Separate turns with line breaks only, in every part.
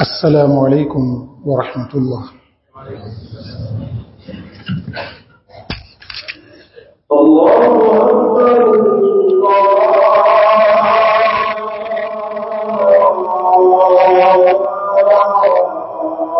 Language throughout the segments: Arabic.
السلام عليكم ورحمة الله.
الله أكبر. الله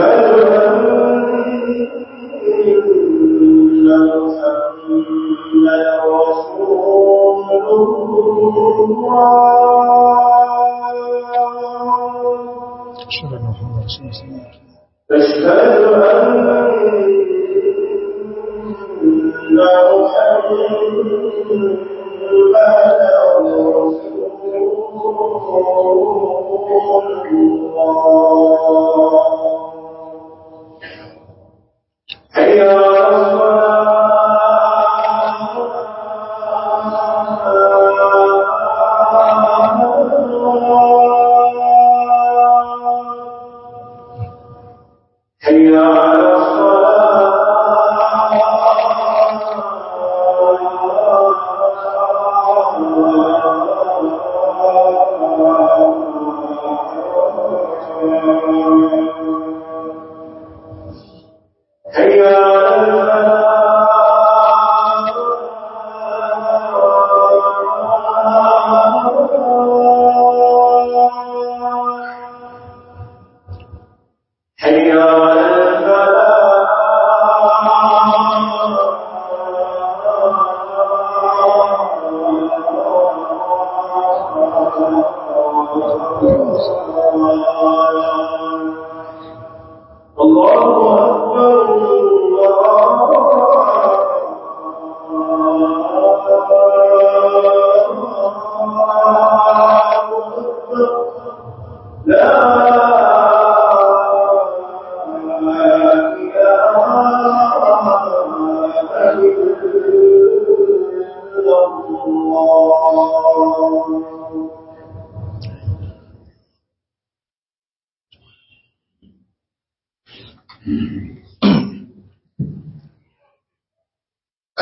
desire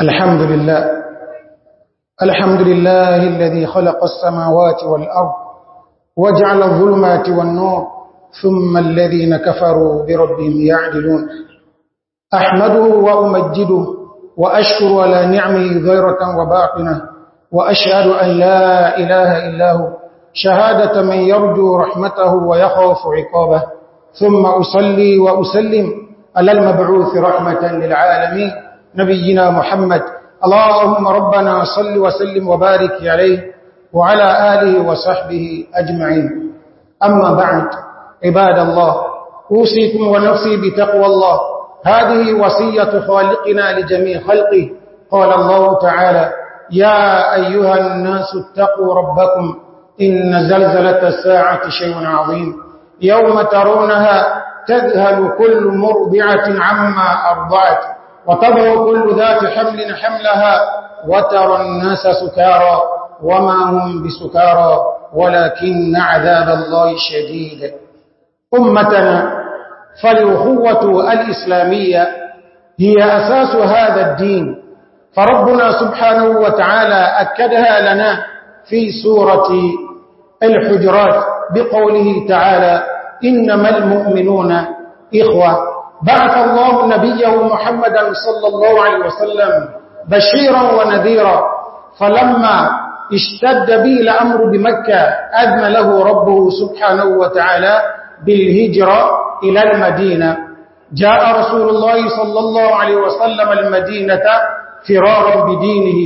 الحمد لله الحمد لله الذي خلق السماوات والأرض وجعل الظلمات والنور ثم الذين كفروا بربهم يعدلون أحمده وأمجده وأشكر على نعمه ظاهرة وباطنة وأشهد أن لا إله إلا هو شهادة من يرجو رحمته ويخاف عقابه ثم أصلي وأسلم على المبعوث رحمة للعالمين نبينا محمد. اللهم ربنا صل وسلم وبارك عليه وعلى آله وصحبه أجمعين. أما بعد عباد الله أوصيكم ونفسي بتقوى الله. هذه وصية خالقنا لجميع خلقه. قال الله تعالى يا أيها الناس اتقوا ربكم إن زلزلة الساعة شيء عظيم. يوم ترونها تذهل كل مرضعة عما أرضعت وتضع كل ذات حمل حملها وترى الناس سكارى وما هم بسكارى ولكن عذاب الله شديد. أمتنا فالأخوة الإسلامية هي أساس هذا الدين فربنا سبحانه وتعالى أكدها لنا في سورة الحجرات. بقوله تعالى إنما المؤمنون إخوة. بعث الله نبيه محمدا صلى الله عليه وسلم بشيرا ونذيرا. فلما اشتد به الأمر بمكة أذن له ربه سبحانه وتعالى بالهجرة إلى المدينة. جاء رسول الله صلى الله عليه وسلم المدينة فرارا بدينه.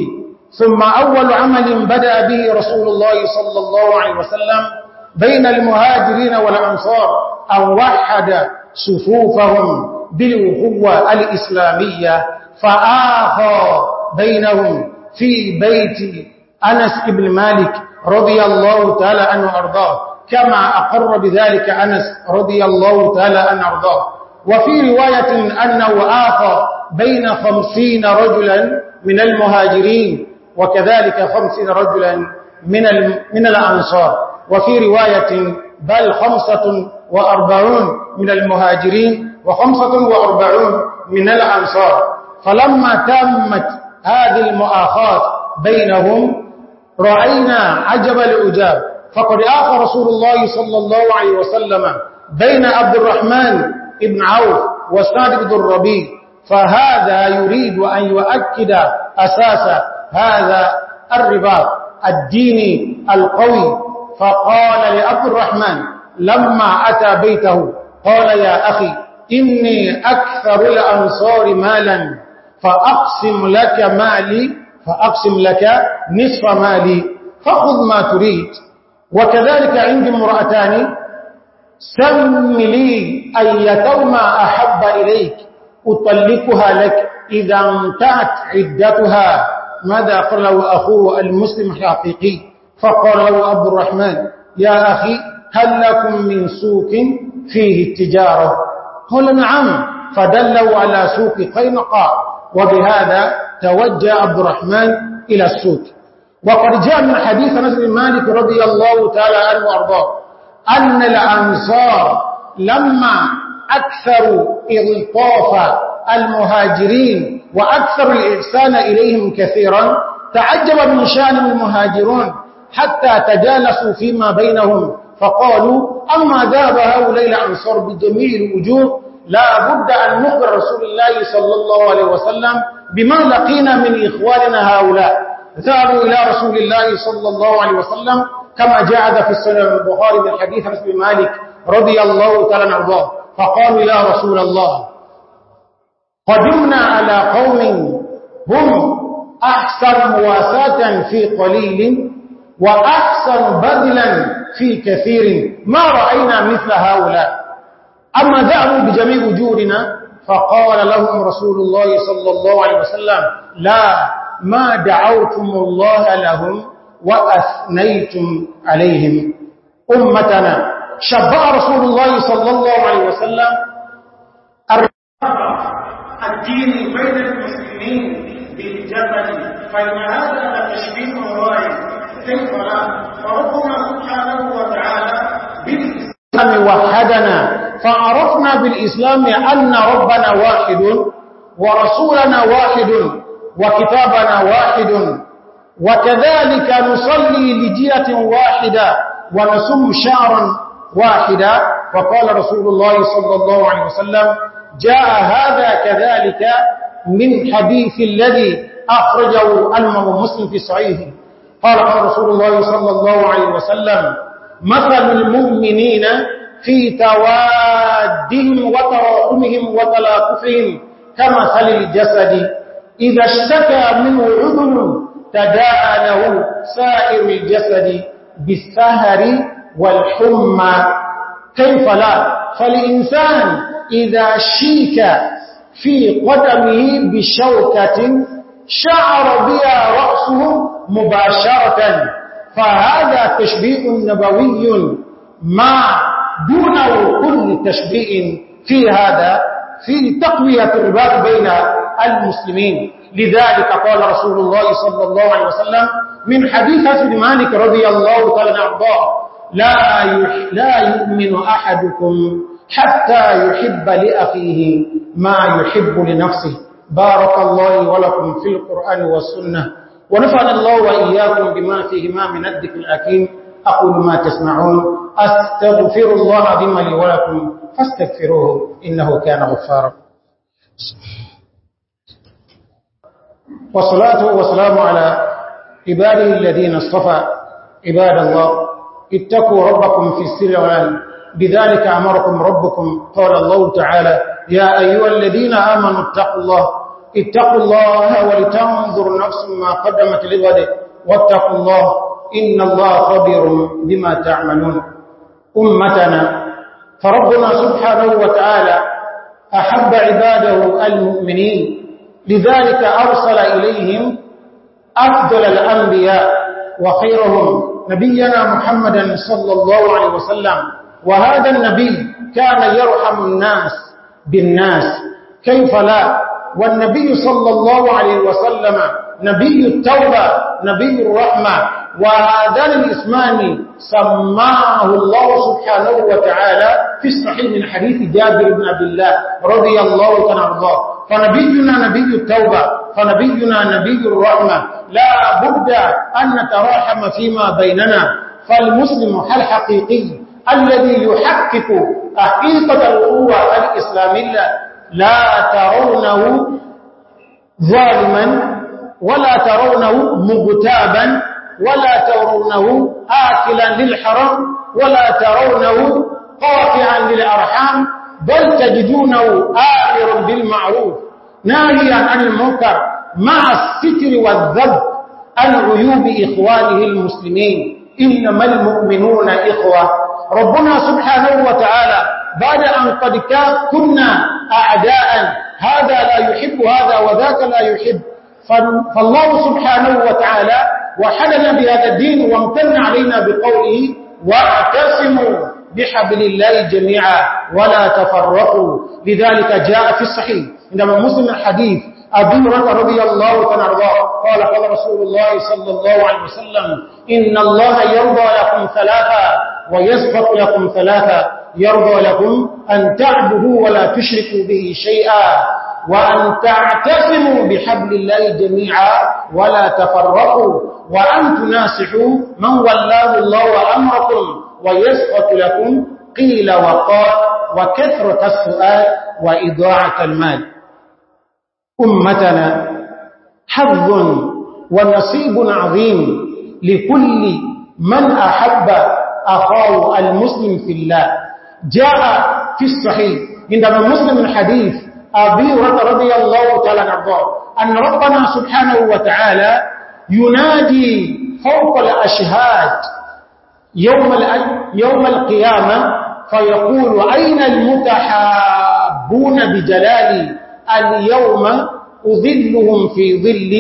ثم أول عمل بدأ به رسول الله صلى الله عليه وسلم بين المهاجرين والأنصار أن وحد صفوفهم بالوقوة الإسلامية فآخى بينهم في بيت أنس بن مالك رضي الله تعالى عنه أرضاه كما أقر بذلك أنس رضي الله تعالى عنه أرضاه وفي رواية أنه آخى بين خمسين رجلا من المهاجرين وكذلك خمسين رجلا من من الأنصار. وفي رواية بل خمسة وأربعون من المهاجرين وخمسة وأربعون من الأنصار. فلما تمت هذه المؤاخاة بينهم رأينا عجب الأجاب. فقد آخى رسول الله صلى الله عليه وسلم بين عبد الرحمن ابن عوف وسعد بن الربيع. فهذا يريد أن يؤكد أساس هذا الرباط الديني القوي فقال لعبد الرحمن لما أتى بيته قال يا أخي إني أكثر الأنصار مالا فأقسم لك مالي فأقسم لك نصف مالي فخذ ما تريد. وكذلك عندي امرأتان سم لي أيتوما أحب إليك أطلقها لك إذا انتهت عدتها. ماذا قال له أخوه المسلم الحقيقي؟ فقال له عبد الرحمن يا أخي هل لكم من سوق فيه التجارة؟ قال نعم. فدلوا على سوق قينقاء وبهذا توجه عبد الرحمن إلى السوق. وقد جاء من حديث نزل مالك رضي الله تعالى عنه وأرضاه أن الأنصار لما أكثروا إلطاف المهاجرين وأكثر الإحسان إليهم كثيرا تعجب من شأن المهاجرون حتى تجالسوا فيما بينهم فقالوا أما ذهب هؤلاء الأنصار بجميع الوجوه لا بد أن نخبر رسول الله صلى الله عليه وسلم بما لقينا من إخواننا هؤلاء. ذهبوا إلى رسول الله صلى الله عليه وسلم كما جاء في السنة البخاري من حديث رسول مالك رضي الله تعالى عنه فقالوا يا رسول الله قدمنا على قوم هم أحسن مواساة في قليل. وأحسن بذلا في كثير. ما رأينا مثل هؤلاء. أما ذهبوا بجميع وجودنا فقال لهم رسول الله صلى الله عليه وسلم لا ما دعوتم الله لهم وأثنيتم عليهم. أمتنا شبع رسول الله صلى الله عليه وسلم الدين بين المسلمين بالجبل. فإن هذا لتشبيه رائع فربنا سبحانه وتعالى بالإسلام وحدنا فعرفنا بالإسلام أن ربنا واحد ورسولنا واحد وكتابنا واحد وكذلك نصلي لجهة واحدة ونسم شعرا واحدا. وقال رسول الله صلى الله عليه وسلم جاء هذا كذلك من حديث الذي أخرجه المم مسلم في صحيحه. قال قال رسول الله صلى الله عليه وسلم مثل المؤمنين في توادهم وتراحمهم وتلاقفهم كمثل الجسد. إذا اشتكى منه عذر تداعى له سائر الجسد بالسهر والحمى. كيف لا؟ فالإنسان إذا شيك في قدمه بشوكة شعر بها رأسه مباشرة. فهذا تشبيه نبوي ما دونه كل تشبيه في هذا في تقوية الرباط بين المسلمين. لذلك قال رسول الله صلى الله عليه وسلم من حديث أسد مالك رضي الله تعالى عنه لا لا يؤمن أحدكم حتى يحب لأخيه ما يحب لنفسه. بارك الله ولكم في القرآن والسنة. ونفعل الله وإياكم بما فيهما من الذكر الأكيم أقول ما تسمعون. أستغفر الله عظيم لي ولكم. فاستغفروه. إنه كان غفارا. والصلاة والسلام على عباده الذين اصطفى عباد الله. اتقوا ربكم في السر والعلم بذلك أمركم ربكم. قال الله تعالى يا أيها الذين آمنوا اتقوا الله اتقوا الله ولتنظر نفس ما قدمت لغد واتقوا الله إن الله خبير بما تعملون. أمتنا فربنا سبحانه وتعالى أحب عباده المؤمنين لذلك أرسل إليهم أفضل الأنبياء وخيرهم نبينا محمدا صلى الله عليه وسلم. وهذا النبي كان يرحم الناس بالناس كيف لا؟ والنبي صلى الله عليه وسلم نبي التوبة نبي الرحمة. وهذان الاسمان سماه الله سبحانه وتعالى في الصحيح من حديث جابر بن عبد الله رضي الله عنه فنبينا نبي التوبة فنبينا نبي الرحمة. لا بد أن نتراحم فيما بيننا. فالمسلم الحقيقي الذي يحقق حقيقة القوة الإسلامية لا ترونه ظالما ولا ترونه مغتابا ولا ترونه آكلا للحرام ولا ترونه قاطعا للأرحام بل تجدونه آمرا بالمعروف ناهيا عن المنكر مع الستر والذب عن عيوب إخوانه المسلمين. إنما المؤمنون إخوة. ربنا سبحانه وتعالى بعد أن قد كنا أعداء. هذا لا يحب هذا وذاك لا يحب. فالله سبحانه وتعالى وحلنا بهذا الدين وامتن علينا بقوله واعتصموا بحبل الله جميعا ولا تفرقوا. لذلك جاء في الصحيح عندما مسلم الحديث أبي هريرة رضي الله عنه قال قال رسول الله صلى الله عليه وسلم إن الله يرضى لكم ثلاثة ويسبق لكم ثلاثة. يرضى لكم أن تعبدوا ولا تشركوا به شيئا وأن تعتصموا بحبل الله جميعا ولا تفرقوا وأن تناسحوا من ولاه الله أمركم ويسقط لكم قيل وقال وكثرة السؤال وإضاعة المال. أمتنا حظ ونصيب عظيم لكل من أحب أخاه المسلم في الله. جاء في الصحيح. عندما مسلم الحديث أبي رضي الله تعالى عنه أن ربنا سبحانه وتعالى ينادي فوق الأشهاد يوم, يوم القيامة فيقول أين المتحابون بجلالي اليوم أذلهم في ظل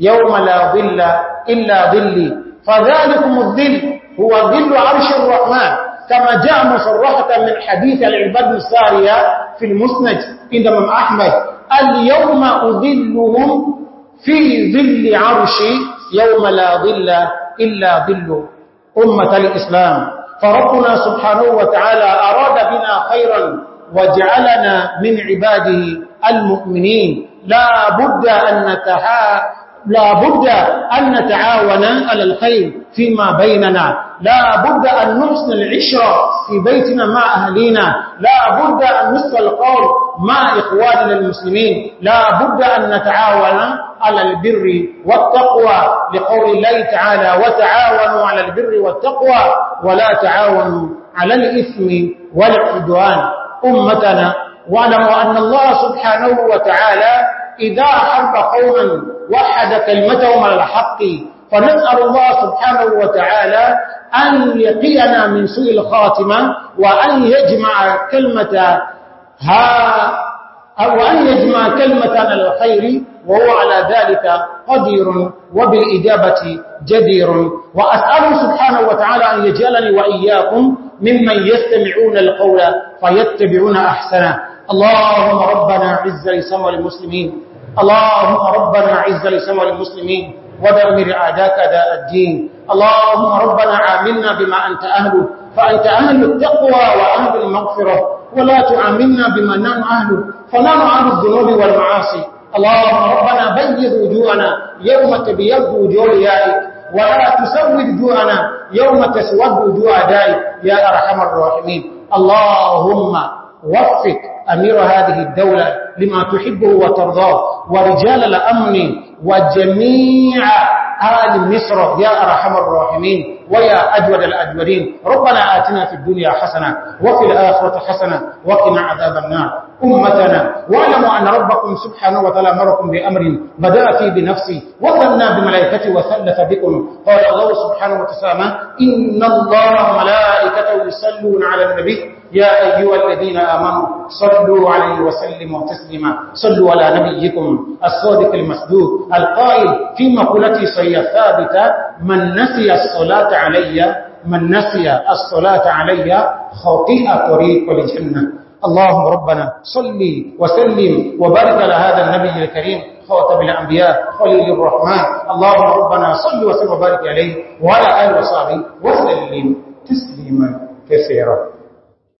يوم لا ظل إلا ظلي. فذلكم الظل هو ظل عرش الرحمن. كما جاء مصرحة من حديث العباد السارية في المسند عندما أحمد اليوم أذلهم في ظل عرشي يوم لا ظل إلا ظل أمة الإسلام. فربنا سبحانه وتعالى أراد بنا خيرا وجعلنا من عباده المؤمنين. لا بد أن نتحا لا بد أن نتعاون على الخير فيما بيننا. لا بد أن نحسن العشرة في بيتنا مع أهلنا لا بد أن نسل القول مع إخواننا المسلمين. لا بد أن نتعاون على البر والتقوى لقول الله تعالى وتعاونوا على البر والتقوى ولا تعاونوا على الإثم والعدوان. أمتنا واعلموا أن الله سبحانه وتعالى إذا حرب قوما وحد كلمتهم على الحق فنسأل الله سبحانه وتعالى أن يقينا من سوء الخاتمة وأن يجمع كلمة ها أو أن يجمع كلمة على الخير وهو على ذلك قدير وبالإجابة جدير. وأسأل سبحانه وتعالى أن يجعلني وإياكم ممن يستمعون القول فيتبعون أحسنه. اللهم ربنا عز لسمع المسلمين. اللهم ربنا عز لسمع المسلمين ودمر أعداك داء الدين. اللهم ربنا عاملنا بما أنت أهله فأنت أهل التقوى وأهل المغفرة ولا تعاملنا بما نحن أهله فنحن أهل الذنوب والمعاصي. اللهم ربنا بيض وجوهنا يوم تبيض وجوه يائك ولا تسود وجوهنا يوم تسود وجوه دائك يا أرحم الراحمين. اللهم وفق أمير هذه الدولة لما تحبه وترضاه. ورجال الأمن وجميع آل مصر يا أرحم الراحمين ويا أجود الأجودين. ربنا آتنا في الدنيا حسنة وفي الآخرة حسنة وقنا عذاب النار. أمتنا واعلموا أن ربكم سبحانه وتعالى أمركم بأمر بدأ فيه بنفسه وثنى بملائكته وثلث بكم. قال الله سبحانه وتعالى إن الله وملائكته يصلون على النبي يا أيها الذين آمنوا صلوا عليه وسلموا تسليما. صلوا على نبيكم الصادق المسدود القائل في مقولته صحيحة ثابتة من نسي الصلاة علي من نسي الصلاة علي خطيئة طريق للجنة اللهم ربنا صلي وسلم وبارك على هذا النبي الكريم خاتم الأنبياء خليل الرحمن. اللهم ربنا صل وسلم وبارك عليه وعلى آله وصحبه وسلم تسليما كثيرا.